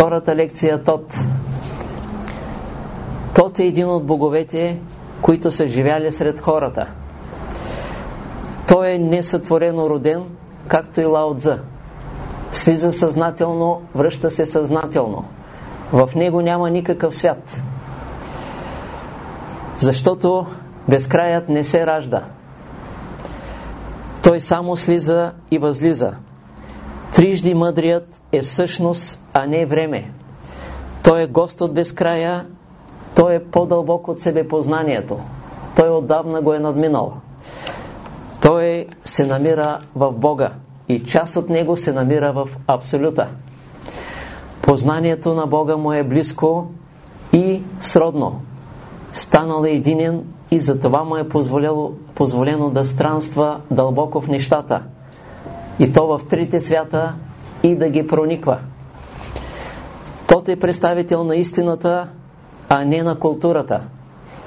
Втората лекция е Тот. Тот е един от боговете, които са живяли сред хората. Той е несътворено роден, както и Лао Цзъ. Слиза съзнателно, връща се съзнателно. В него няма никакъв свят. Защото безкраят не се ражда. Той само слиза и възлиза. Трижди мъдрият е същност, а не време. Той е гост от безкрая, той е по-дълбок от себепознанието. Той отдавна го е надминал. Той се намира в Бога и част от него се намира в Абсолюта. Познанието на Бога му е близко и сродно. Станал е единен и затова му е позволено, позволено да странства дълбоко в нещата. И то в трите свята и да ги прониква. Тот е представител на истината, а не на културата.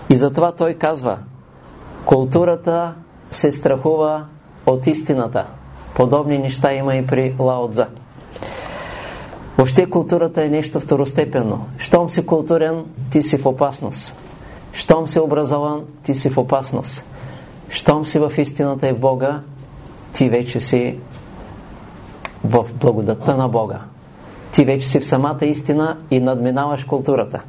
И затова той казва, културата се страхува от истината. Подобни неща има и при Лао Цза. Въобще културата е нещо второстепенно. Щом си културен, ти си в опасност. Щом си образован, ти си в опасност. Щом си в истината и в Бога, ти вече си в благодатта на Бога. Ти вече си в самата истина и надминаваш културата.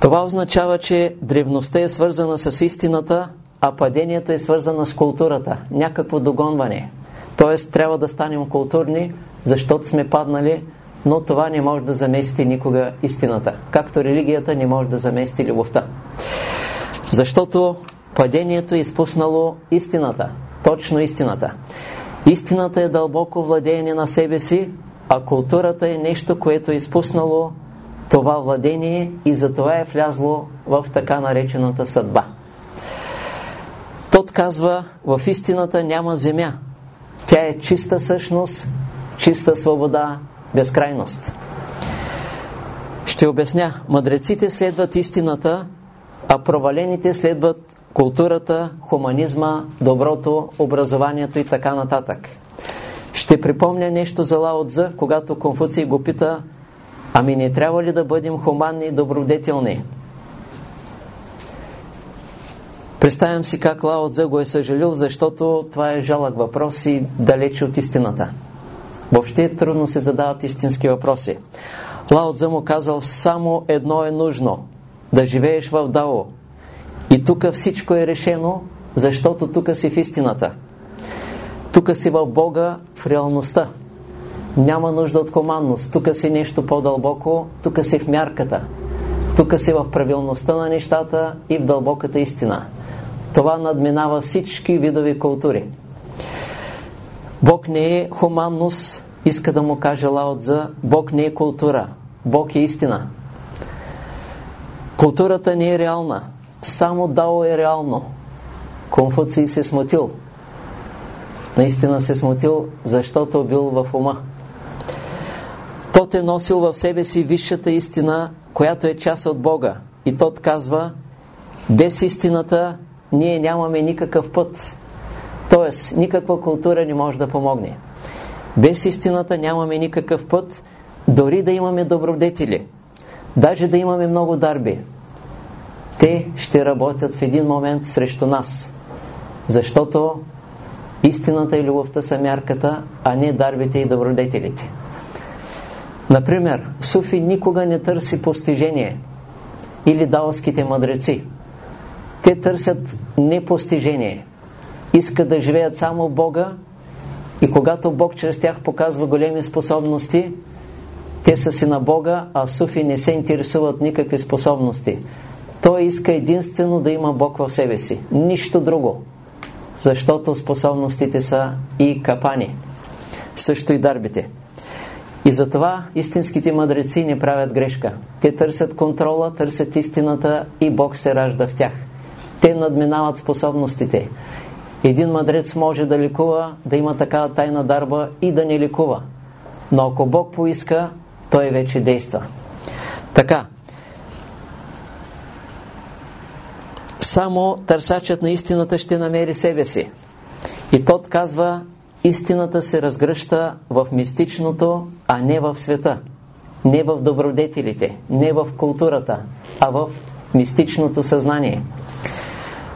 Това означава, че древността е свързана с истината, а падението е свързано с културата. Някакво догонване. Тоест, трябва да станем културни, защото сме паднали, но това не може да замести никога истината. Както религията не може да замести любовта. Защото падението е изпуснало истината. Точно истината. Истината е дълбоко владеяние на себе си, а културата е нещо, което е изпуснало това владение и затова е влязло в така наречената съдба. Тот казва, в истината няма земя. Тя е чиста същност, чиста свобода, безкрайност. Ще обясня. Мъдреците следват истината, а провалените следват културата, хуманизма, доброто, образованието и така нататък. Ще припомня нещо за Лао Цзъ, когато Конфуций го пита Ами не трябва ли да бъдем хуманни и добродетелни? Представям си как Лао Цзъ го е съжалил, защото това е жалък въпрос и далече от истината. Въобще трудно се задават истински въпроси. Лао Цзъ му казал, само едно е нужно – да живееш в Дао. Тук всичко е решено, защото тук си в истината. Тук си в Бога, в реалността. Няма нужда от хуманност. Тук си нещо по-дълбоко, тук си в мярката. Тук си в правилността на нещата и в дълбоката истина. Това надминава всички видови култури. Бог не е хуманност, иска да му каже Лао Цзъ, Бог не е култура, Бог е истина. Културата не е реална, само Дао е реално. Конфуций се смутил. Наистина се смутил, защото бил в ума. Тот е носил в себе си висшата истина, която е част от Бога. И тот казва, без истината ние нямаме никакъв път. Тоест, никаква култура не може да помогне. Без истината нямаме никакъв път, дори да имаме добродетели. Даже да имаме много дарби. Те ще работят в един момент срещу нас. Защото истината и любовта са мярката, а не дарбите и добродетелите. Например, Суфи никога не търси постижение или даоските мъдреци. Те търсят непостижение. Искат да живеят само Бога и когато Бог чрез тях показва големи способности, те са си на Бога, а Суфи не се интересуват никакви способности. Той иска единствено да има Бог в себе си. Нищо друго. Защото способностите са и капани. Също и дарбите. И затова истинските мъдреци не правят грешка. Те търсят контрола, търсят истината и Бог се ражда в тях. Те надминават способностите. Един мъдрец може да лекува, да има такава тайна дарба и да не лекува. Но ако Бог поиска, той вече действа. Така. Само търсачът на истината ще намери себе си. И тот казва, истината се разгръща в мистичното, а не в света. Не в добродетелите, не в културата, а в мистичното съзнание.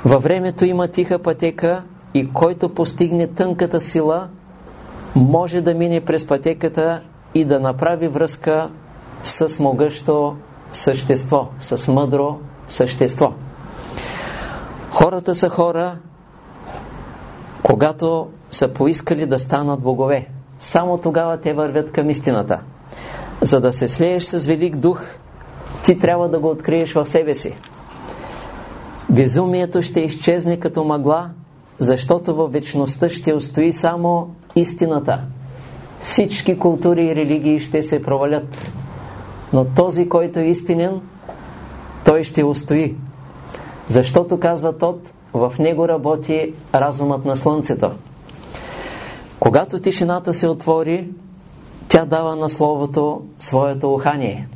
Във времето има тиха пътека и който постигне тънката сила, може да мине през пътеката и да направи връзка с могъщо същество, с мъдро същество. Хората са хора, когато са поискали да станат богове. Само тогава те вървят към истината. За да се слееш с велик дух, ти трябва да го откриеш в себе си. Безумието ще изчезне като мъгла, защото във вечността ще устои само истината. Всички култури и религии ще се провалят. Но този, който е истинен, той ще устои. Защото, казва Тот, в него работи разумът на Слънцето. Когато тишината се отвори, тя дава на Словото своето ухание.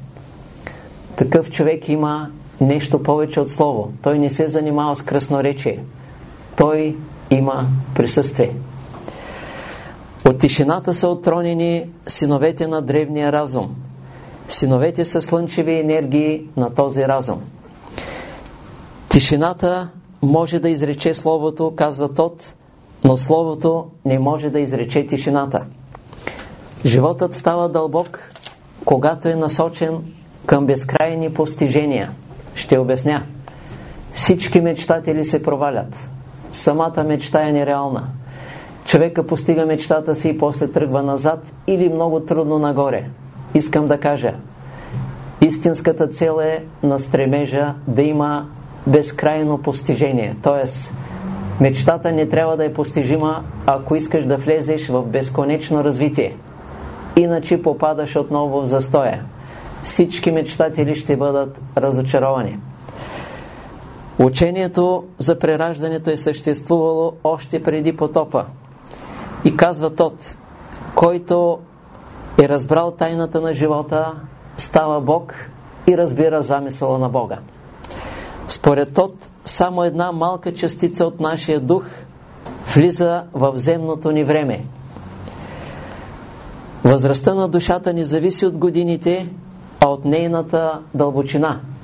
Такъв човек има нещо повече от Слово. Той не се занимава с кръсноречие. Той има присъствие. От тишината са отронени синовете на древния разум. Синовете са слънчеви енергии на този разум. Тишината може да изрече Словото, казва Тот, но Словото не може да изрече тишината. Животът става дълбок, когато е насочен към безкрайни постижения. Ще обясня. Всички мечтатели се провалят. Самата мечта е нереална. Човека постига мечтата си и после тръгва назад или много трудно нагоре. Искам да кажа, истинската цел е на стремежа да има безкрайно постижение. Тоест, мечтата не трябва да е постижима, ако искаш да влезеш в безконечно развитие. Иначе попадаш отново в застоя. Всички мечтатели ще бъдат разочаровани. Учението за прераждането е съществувало още преди потопа. И казва Тот, който е разбрал тайната на живота, става Бог и разбира замисъла на Бога. Според Тот, само една малка частица от нашия дух влиза в земното ни време. Възрастта на душата ни зависи от годините, а от нейната дълбочина –